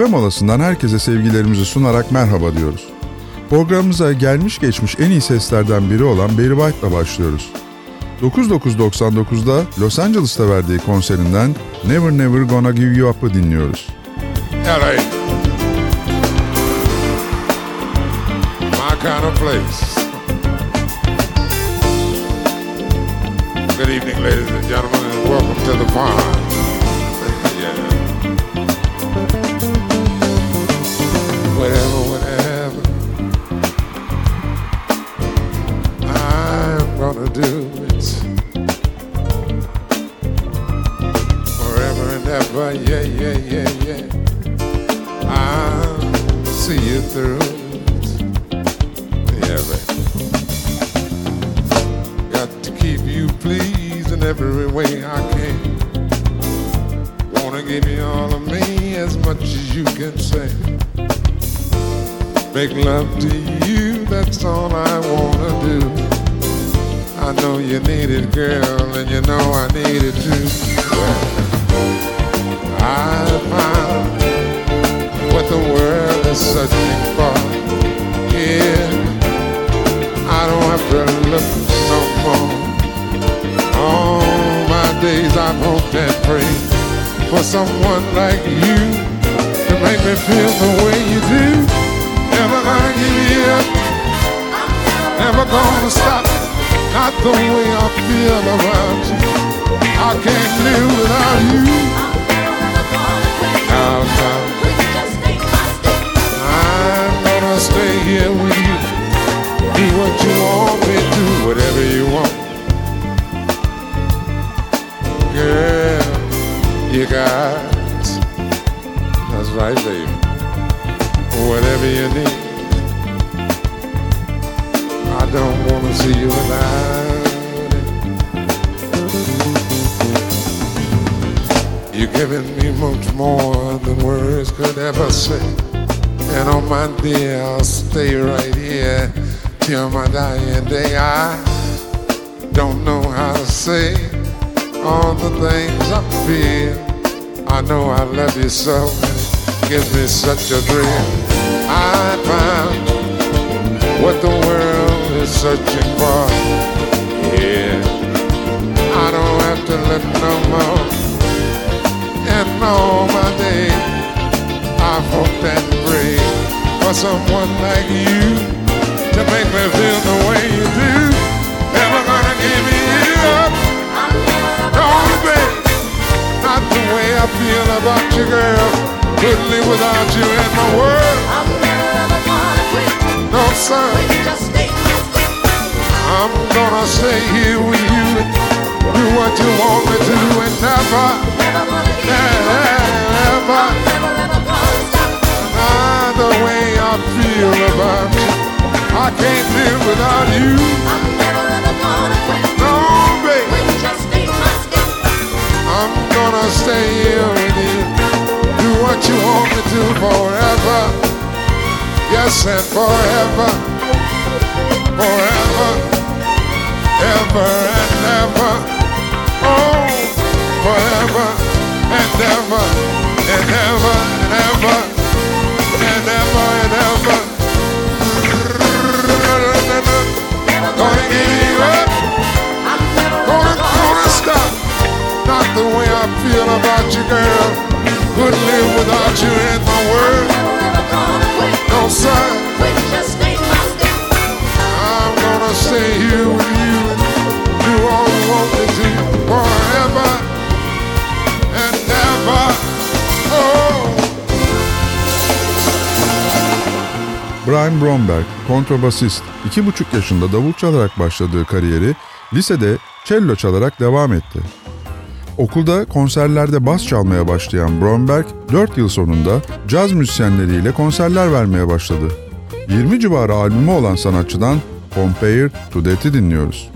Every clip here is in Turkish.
Kahve molasından herkese sevgilerimizi sunarak merhaba diyoruz. Programımıza gelmiş geçmiş en iyi seslerden biri olan Barry White'la başlıyoruz. 9999'da Los Angeles'ta verdiği konserinden Never Never Gonna Give You Up'ı dinliyoruz. LA. My kind of place. Good evening, ladies and gentlemen, and welcome to the farm. Give you all of me as much as you can say. Make love to you, that's all I wanna do. I know you need it, girl, and you know I need it too. Well, I found what the world is searching for. Yeah, I don't have to look no more. All my days I've hoped and prayed for someone like you to make me feel the way you do. Never gonna give you up, never gonna stop. Not the way I feel about you. I can't live without you. Now, now, I'm gonna stay here with you. Do what you want me to, whatever you want. Girl, you got that's right, baby. Whatever you need. I don't wanna see you without it. You're giving me much more than words could ever say. And on my dear, I'll stay right here till my dying day. I don't know how to say all the things I feel. I know I love you so, gives me such a thrill. I found what the world is searching for. Yeah, I don't have to look no more. And all my days, I've hoped and prayed for someone like you to make me feel the way you do. I feel about you, girl. Couldn't live without you in my world. I'm never gonna quit. No, sir. I'm gonna stay here with you. Do what you want me to and never, never, never, never gonna stop. not the way I feel about you. I can't live without you. I'm never, never gonna quit. No, baby. I'm gonna stay here with you. Do what you want me to forever. Yes, and forever. Forever. Ever and ever. Oh, forever and ever. And ever and ever. the way I feel about you, girl. Couldn't live without you in my world. No sign. I'm gonna stay here with you and do all you want me to forever and ever. Oh. Brian Bromberg, kontrbasist, iki buçuk yaşında davul çalarak başladığı kariyeri lisede cello çalarak devam etti. Okulda konserlerde bas çalmaya başlayan Bromberg 4 yıl sonunda caz müzisyenleriyle konserler vermeye başladı. 20 civarı albümü olan sanatçıdan Compare to Death'i dinliyoruz.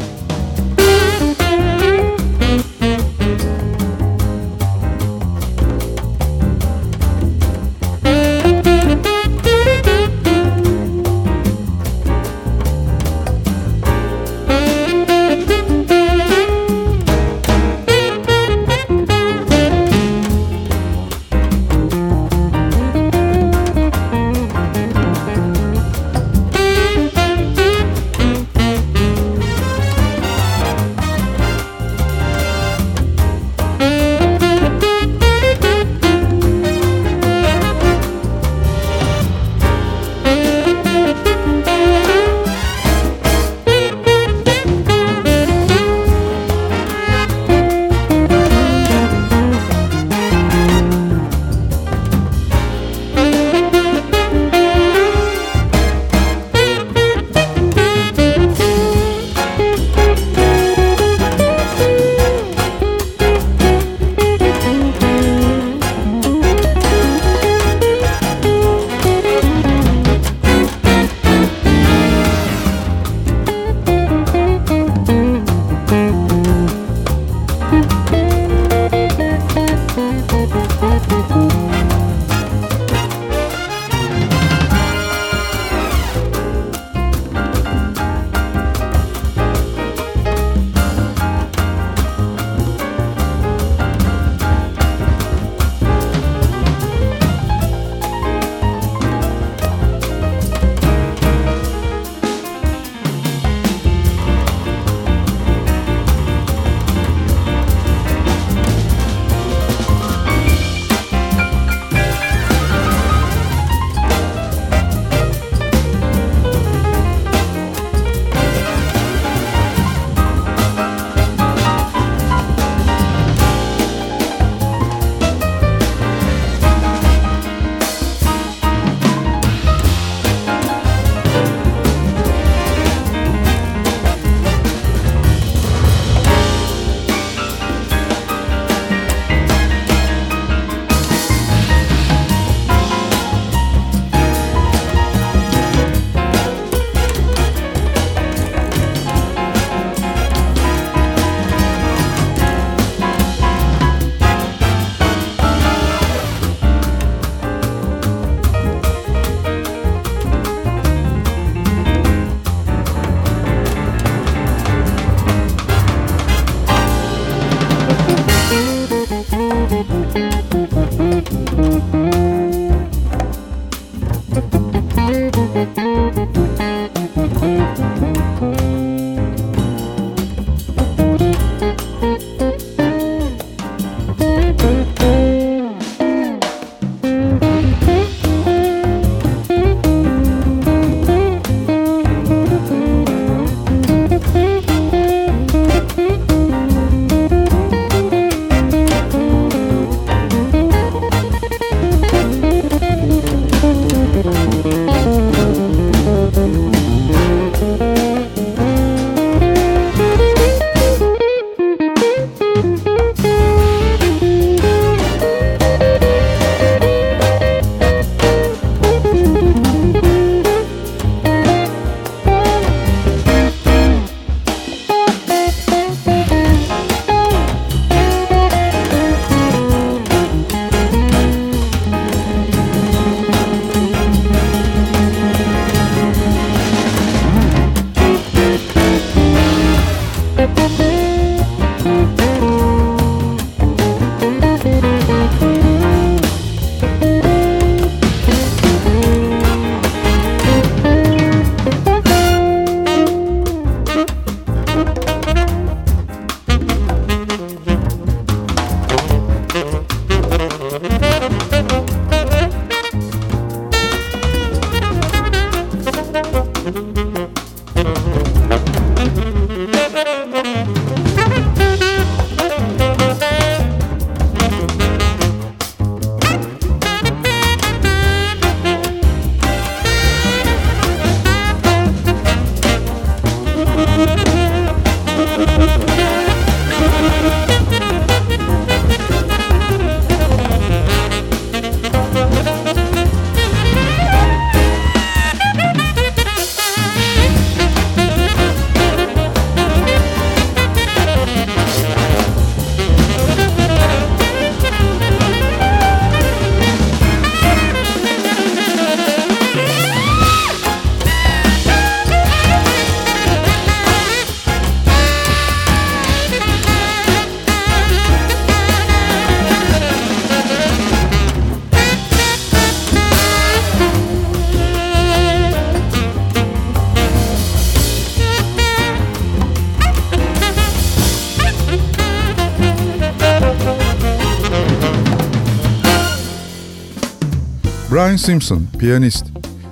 Brian Simpson, piyanist.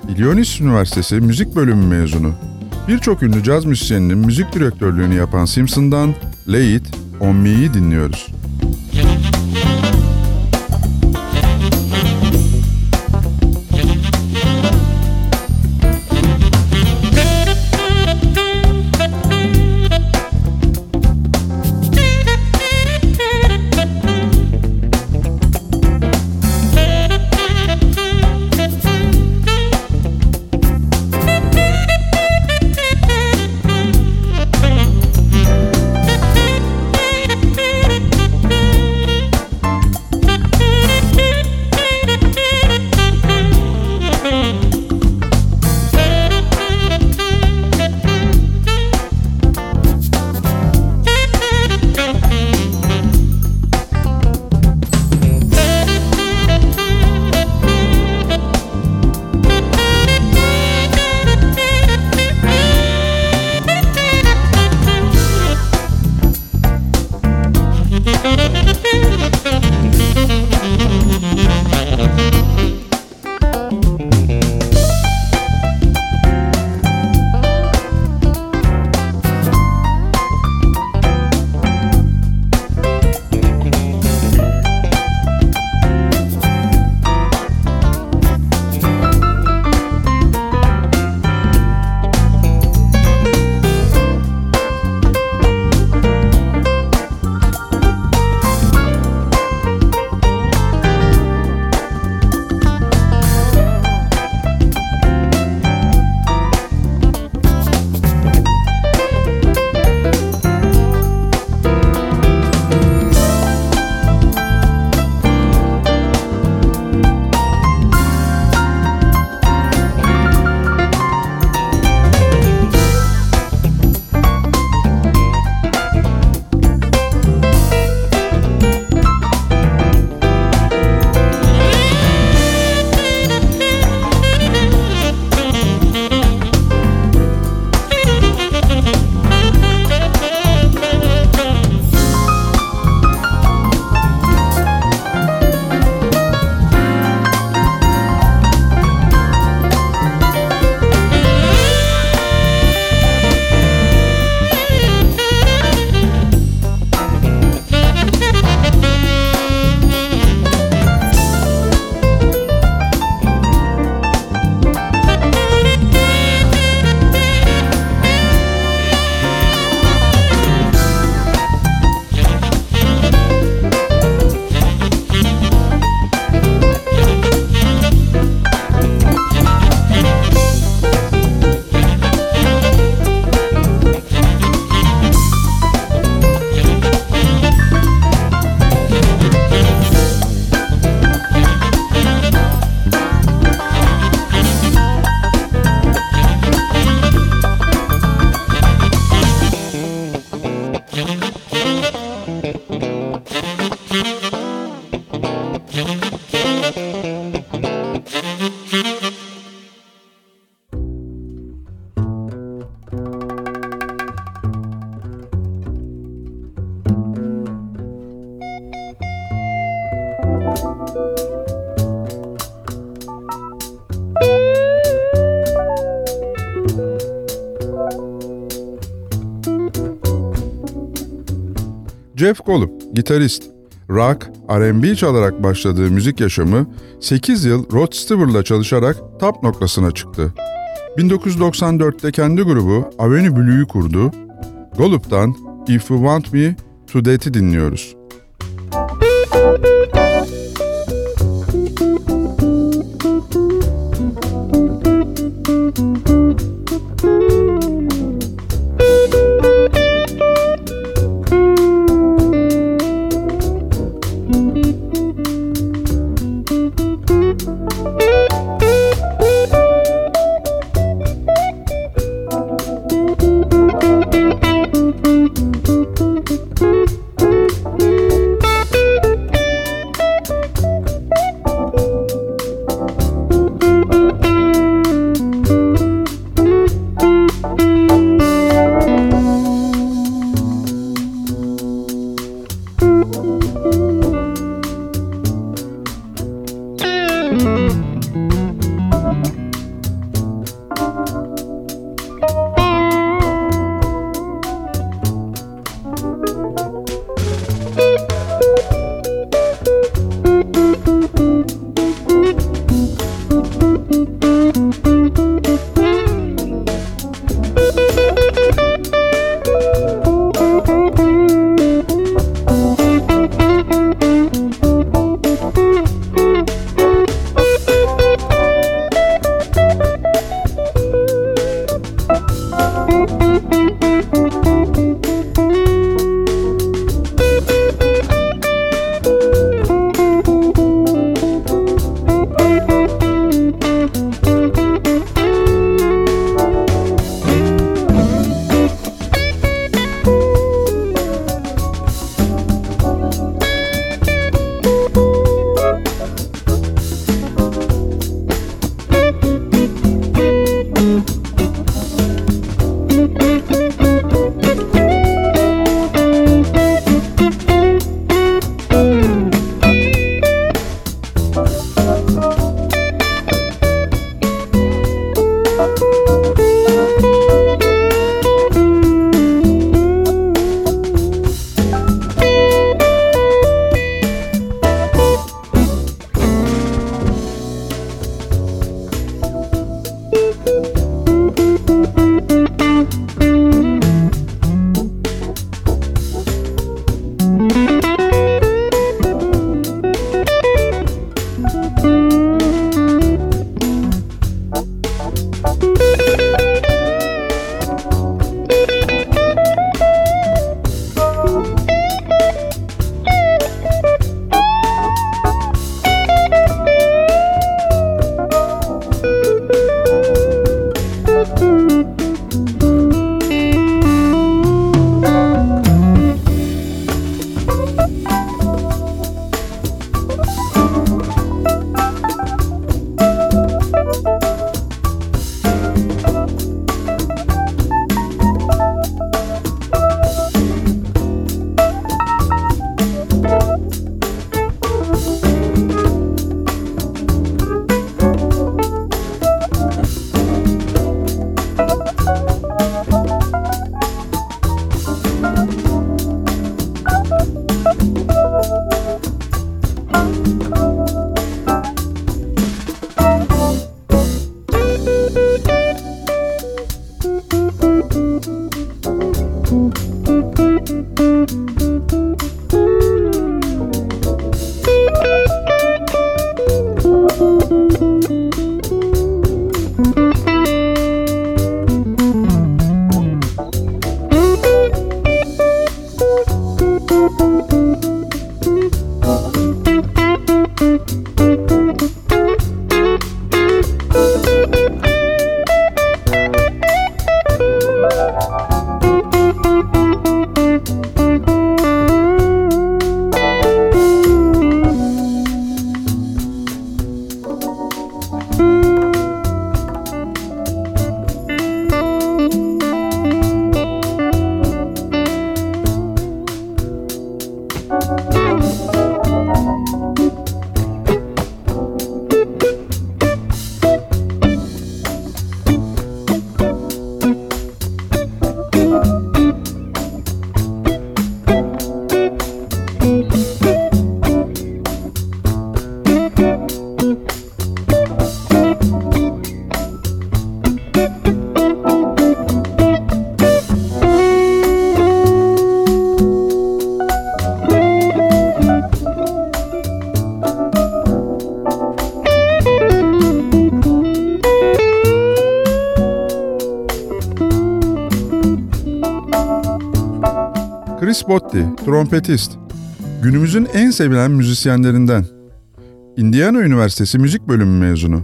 Illinois Üniversitesi Müzik Bölümü mezunu. Birçok ünlü caz müzisyeninin müzik direktörlüğünü yapan Simpson'dan Lay It, On Me'yi dinliyoruz. Jeff Golub, gitarist. Rock, R&B çalarak başladığı müzik yaşamı 8 yıl Rod Stewart'la çalışarak top noktasına çıktı. 1994'te kendi grubu Avenue Blue'yu kurdu. Golub'dan If You Want Me To Death'i dinliyoruz. Chris Botti, trompetist. Günümüzün en sevilen müzisyenlerinden. Indiana Üniversitesi Müzik Bölümü mezunu.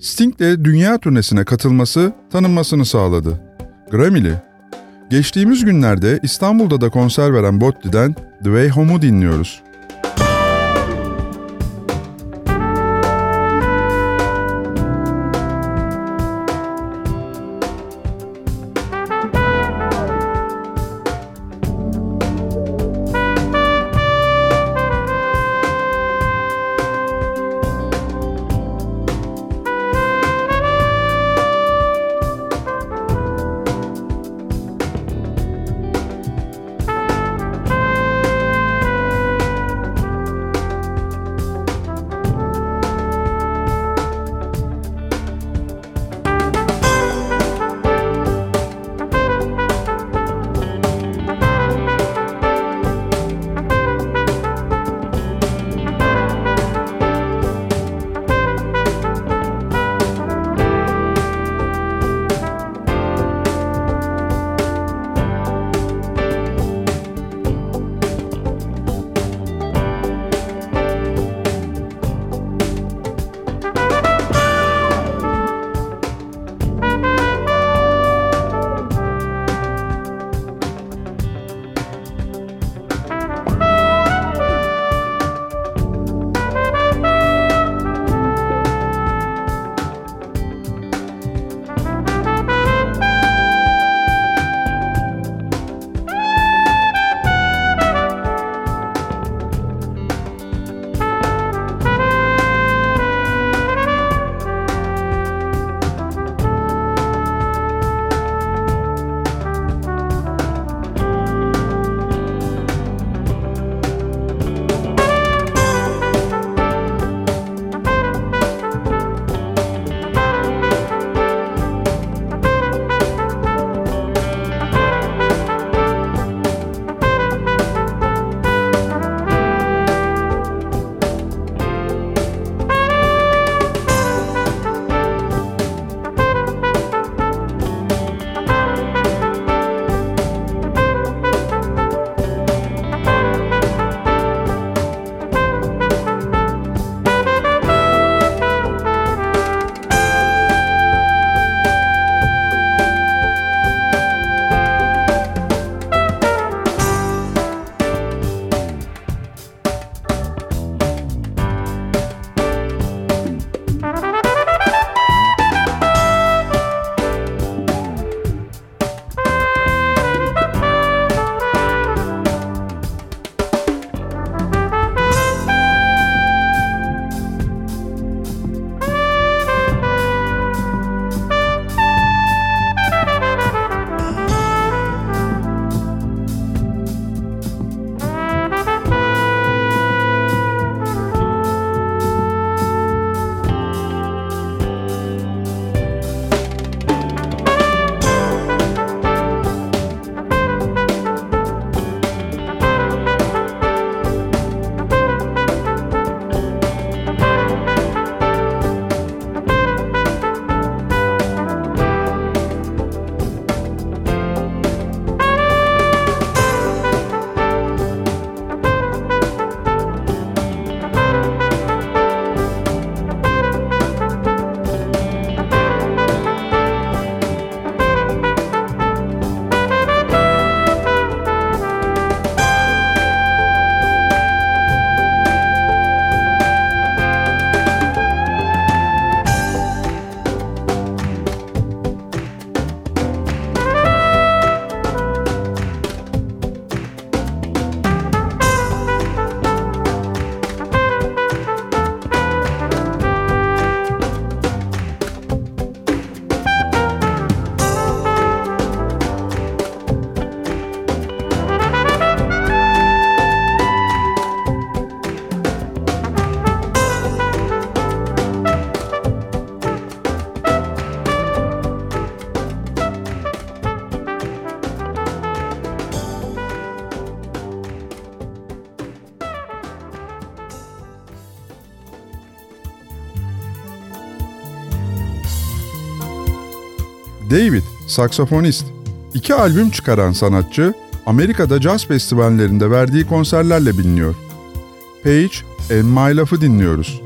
Sting'le dünya turnesine katılması tanınmasını sağladı. Grammy'li. Geçtiğimiz günlerde İstanbul'da da konser veren Botti'den The Way Home'u dinliyoruz. Saksafonist. İki albüm çıkaran sanatçı, Amerika'da caz festivallerinde verdiği konserlerle biliniyor. Page and My Love'ı dinliyoruz.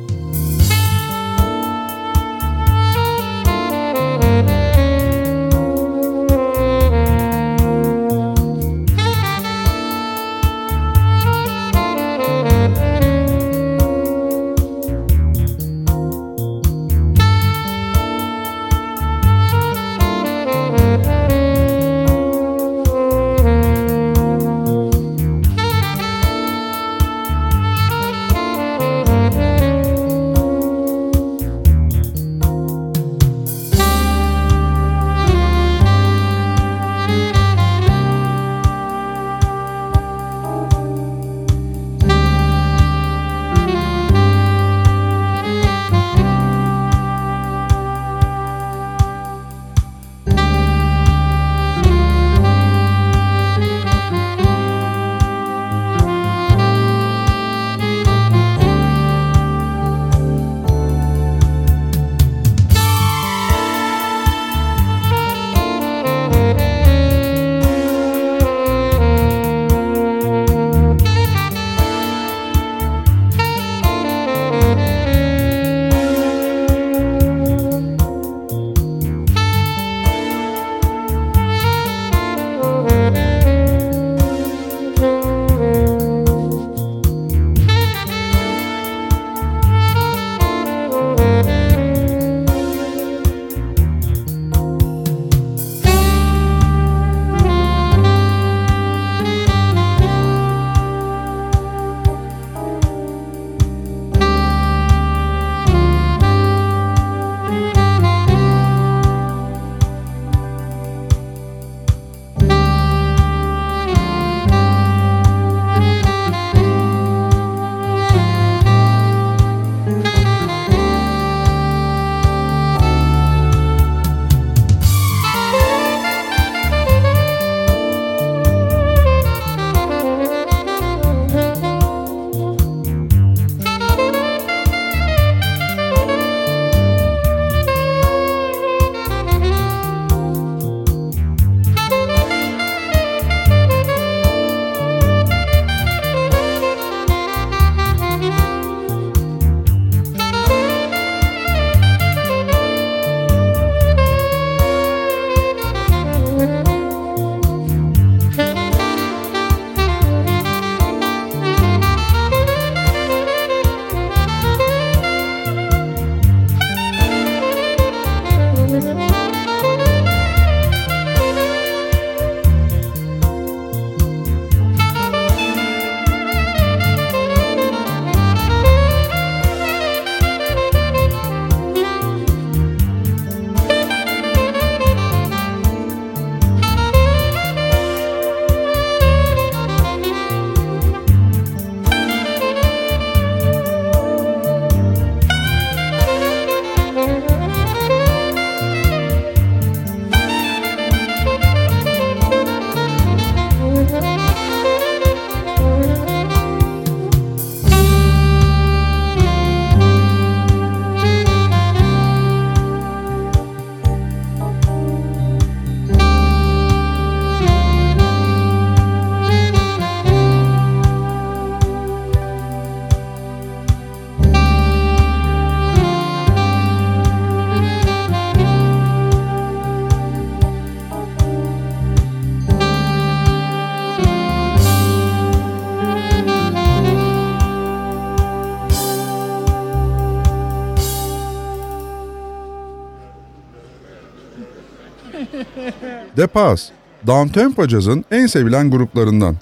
The Paz, downtempo cazın en sevilen gruplarından.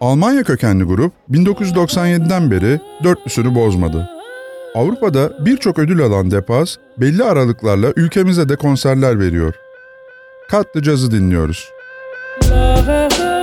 Almanya kökenli grup 1997'den beri dörtlüsünü bozmadı. Avrupa'da birçok ödül alan The Paz, belli aralıklarla ülkemize de konserler veriyor. Katlı cazı dinliyoruz. Kiss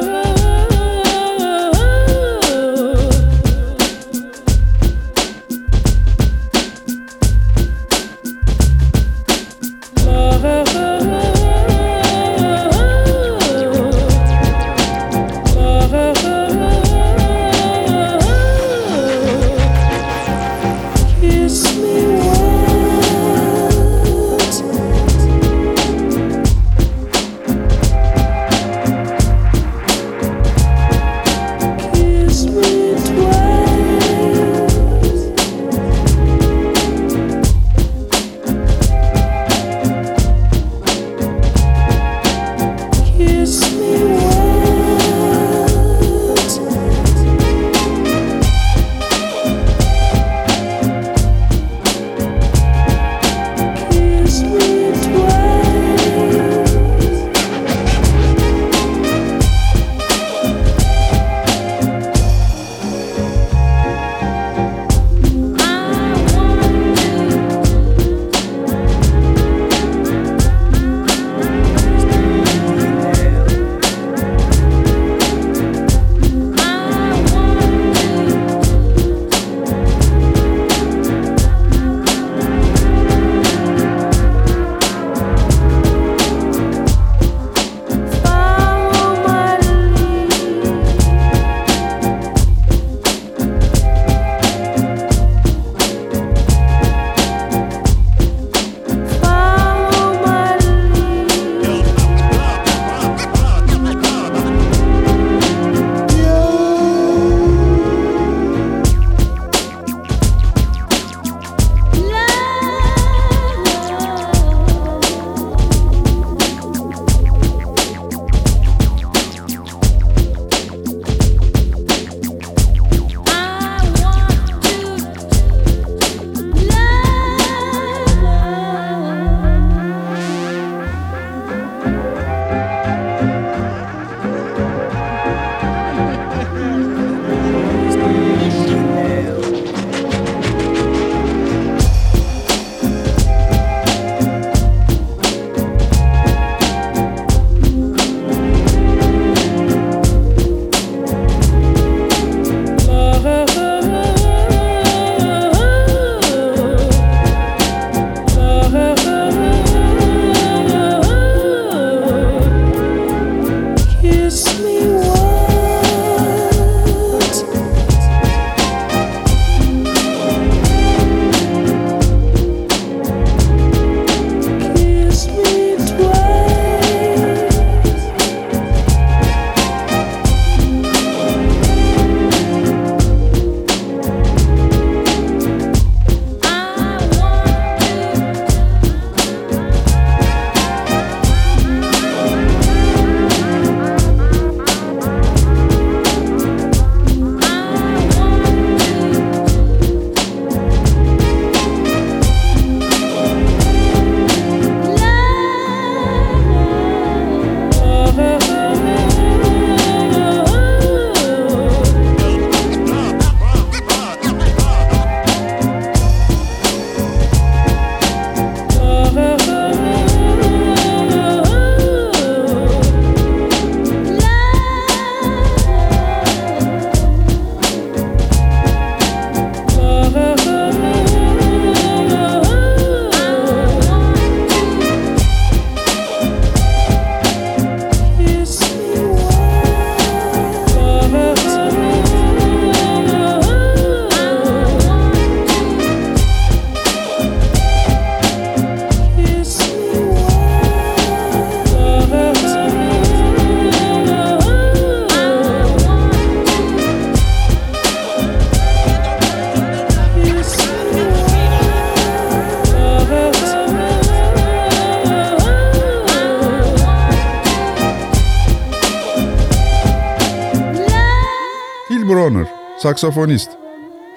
saksafonist.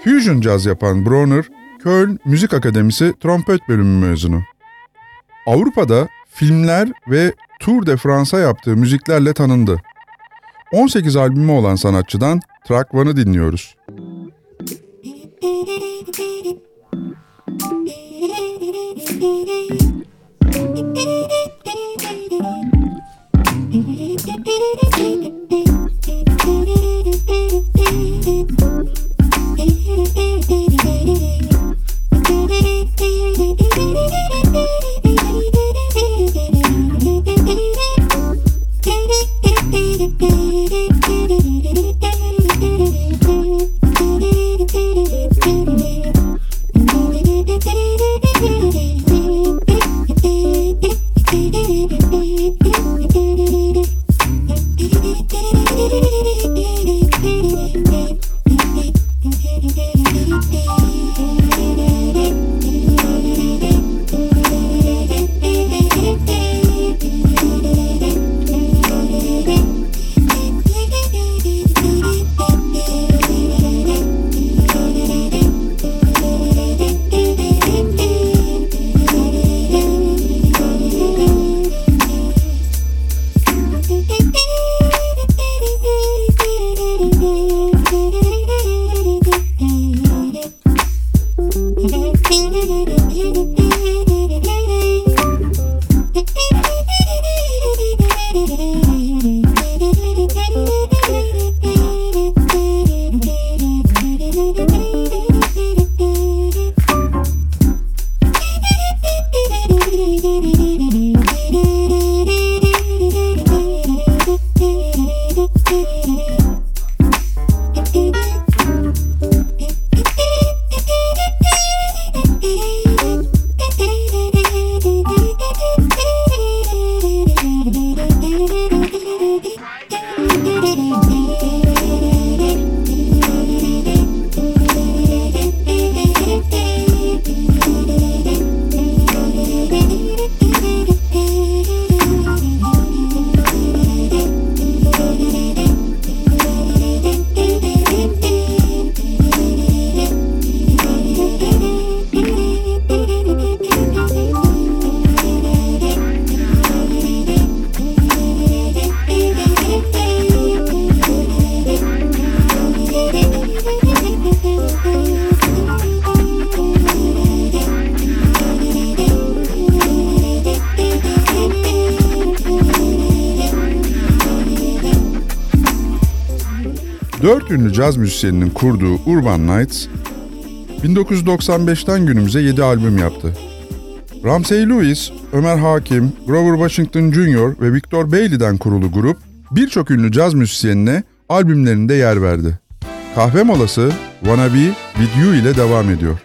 Fusion caz yapan Bronner, Köln Müzik Akademisi trompet bölümü mezunu. Avrupa'da filmler ve Tour de France'a yaptığı müziklerle tanındı. 18 albümü olan sanatçıdan Track One'ı dinliyoruz. Dört ünlü caz müzisyeninin kurduğu Urban Nights, 1995'ten günümüze 7 albüm yaptı. Ramsey Lewis, Ömer Hakim, Grover Washington Jr. ve Victor Bailey'den kurulu grup, birçok ünlü caz müzisyenine albümlerinde yer verdi. Kahve molası Wanna Be With You ile devam ediyor.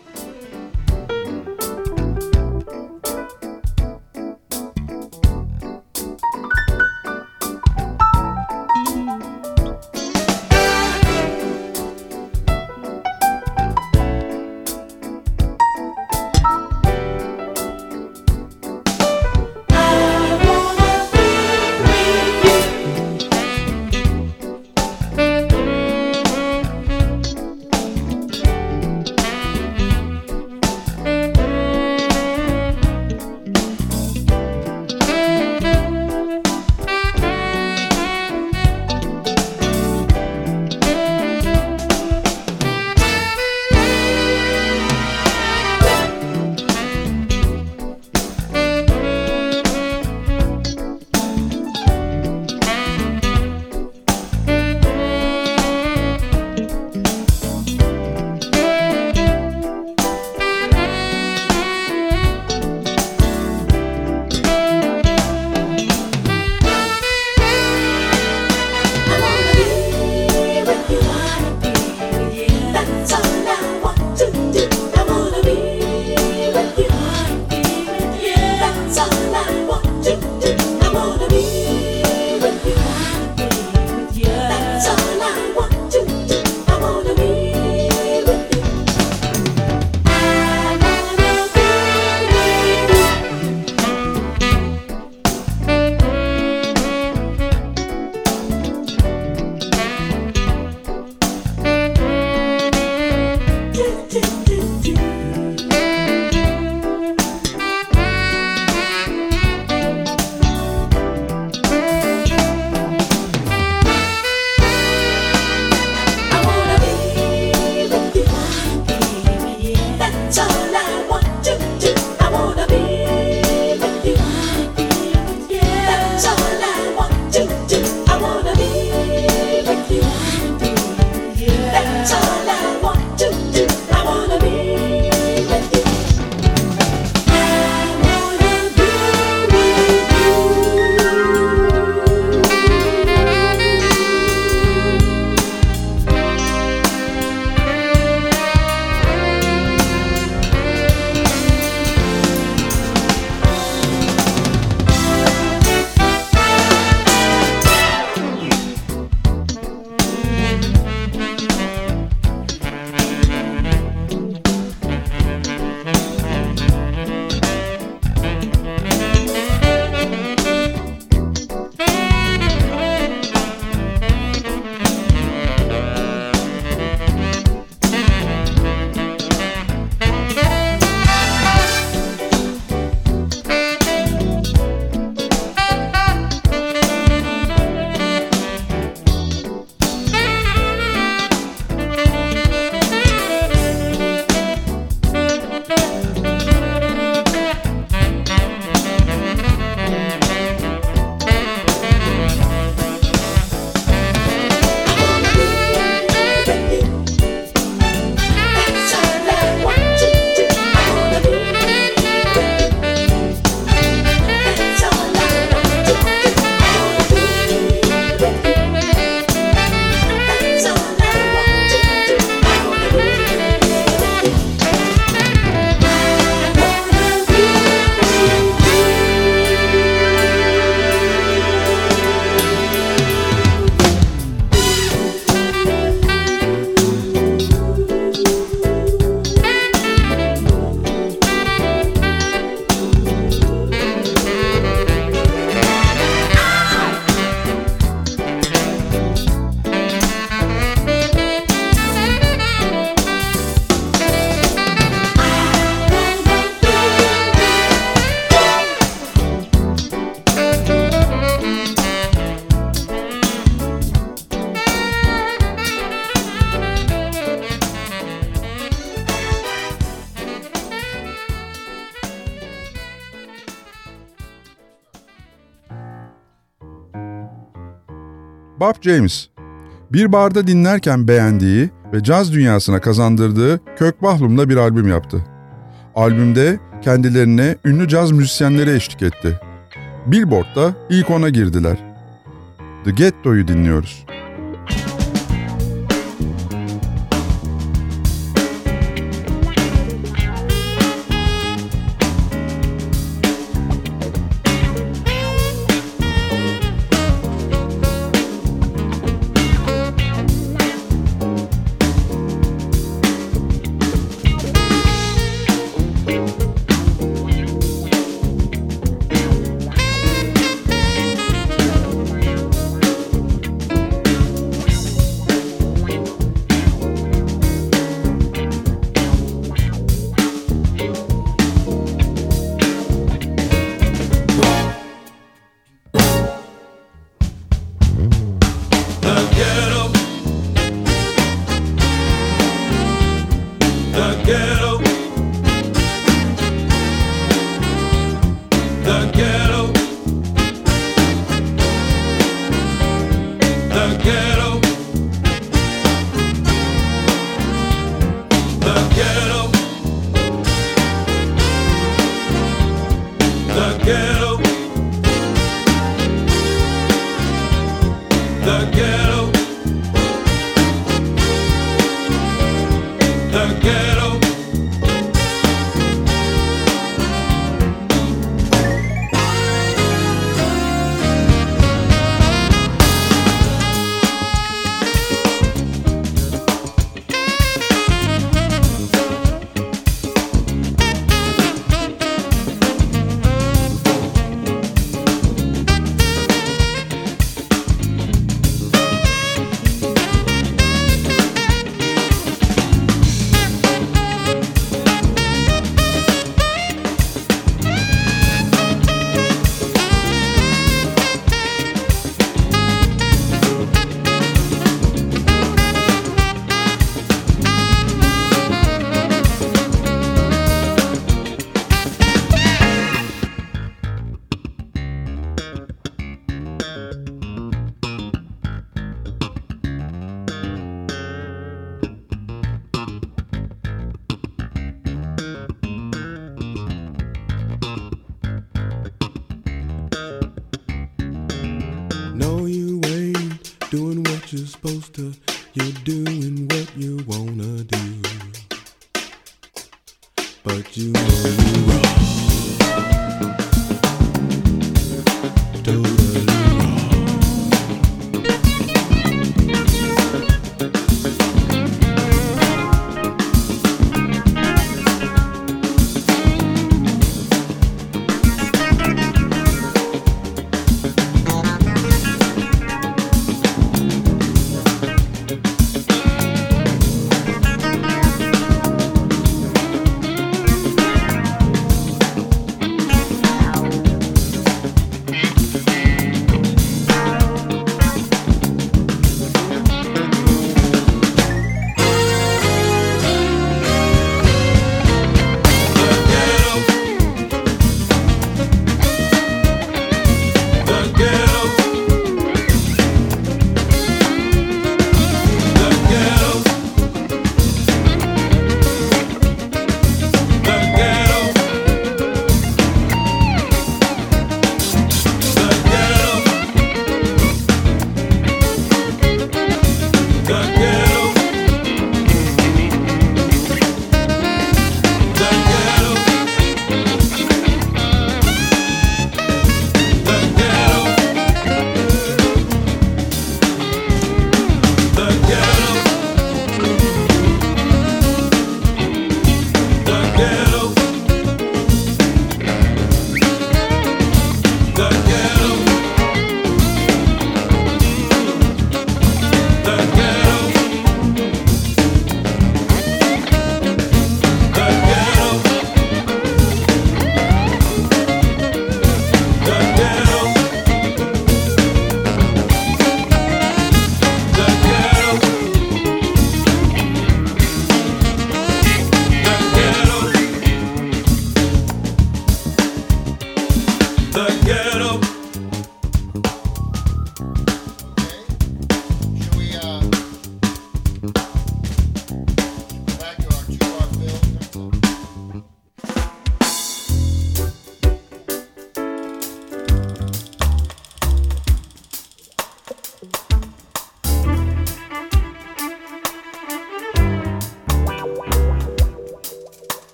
Bob James, bir barda dinlerken beğendiği ve caz dünyasına kazandırdığı Kök Bahlum'la bir albüm yaptı. Albümde kendilerine ünlü caz müzisyenleri eşlik etti. Billboard'da ilk ona girdiler. The Ghetto'yu dinliyoruz.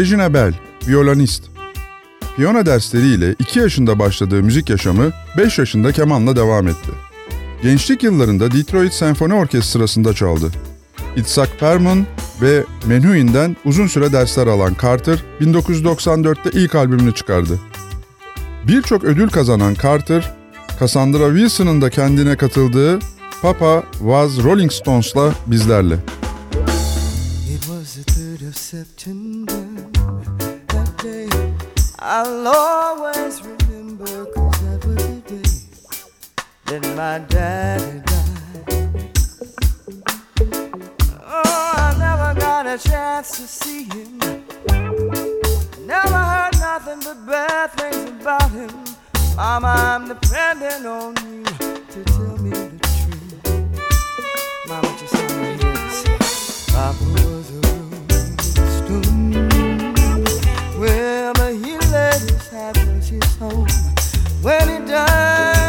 Regina Bell, violonist. Piyano dersleriyle 2 yaşında başladığı müzik yaşamı 5 yaşında kemanla devam etti. Gençlik yıllarında Detroit Senfoni Orkestrası'nda çaldı. Itzhak Perlman ve Menuhin'den uzun süre dersler alan Carter, 1994'te ilk albümünü çıkardı. Birçok ödül kazanan Carter, Cassandra Wilson'ın da kendine katıldığı Papa Was Rolling Stones'la bizlerle. I'll always remember, cause that was the day that my daddy died. Oh, I never got a chance to see him. Never heard nothing but bad things about him. Mama, I'm depending on you to tell me the truth. Mama, just tell me this. Papa was a his home when he dies.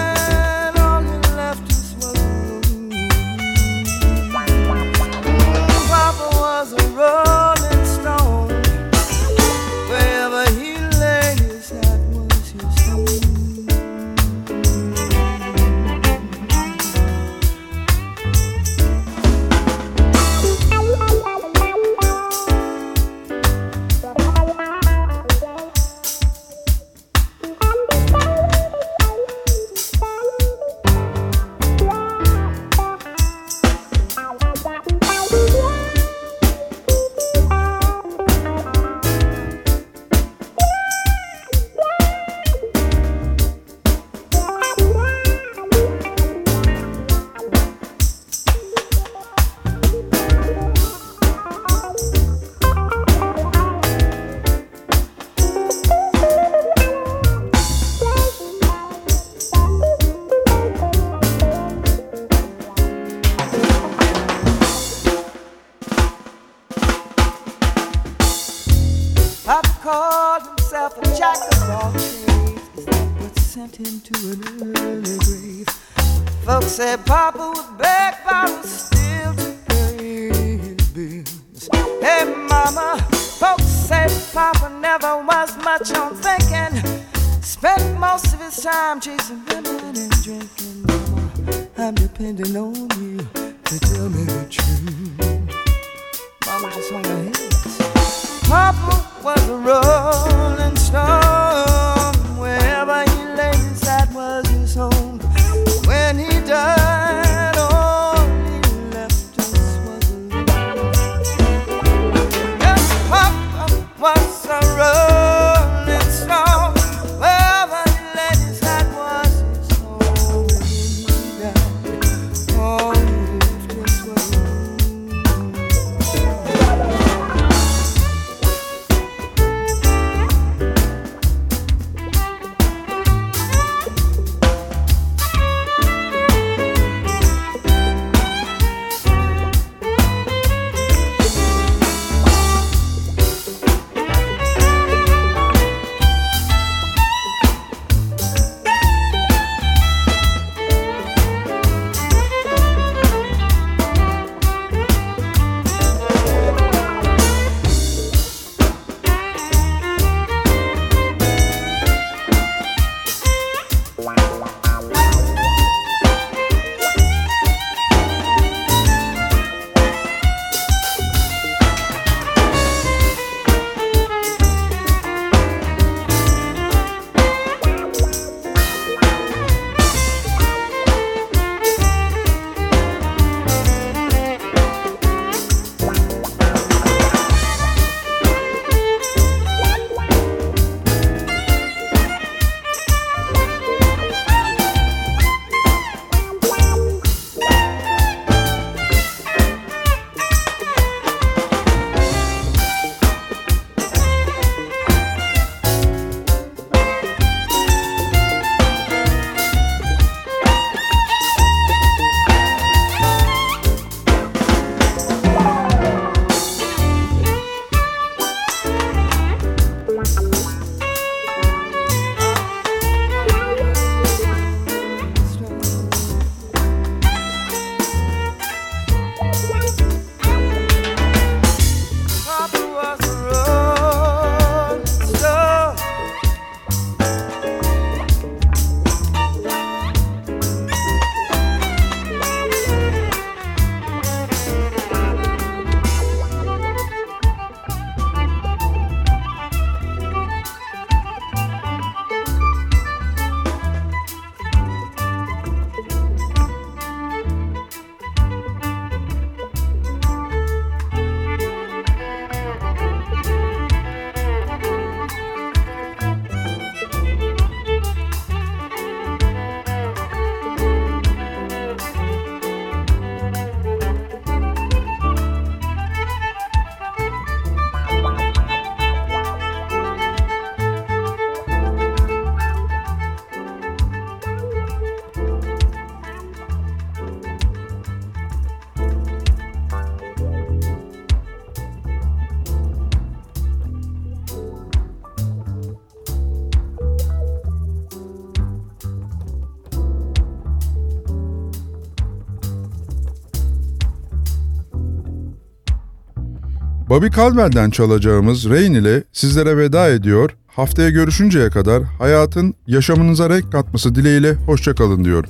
Bobby Caldwell'den çalacağımız Rain ile sizlere veda ediyor. Haftaya görüşünceye kadar hayatın yaşamınıza renk katması dileğiyle hoşçakalın diyorum.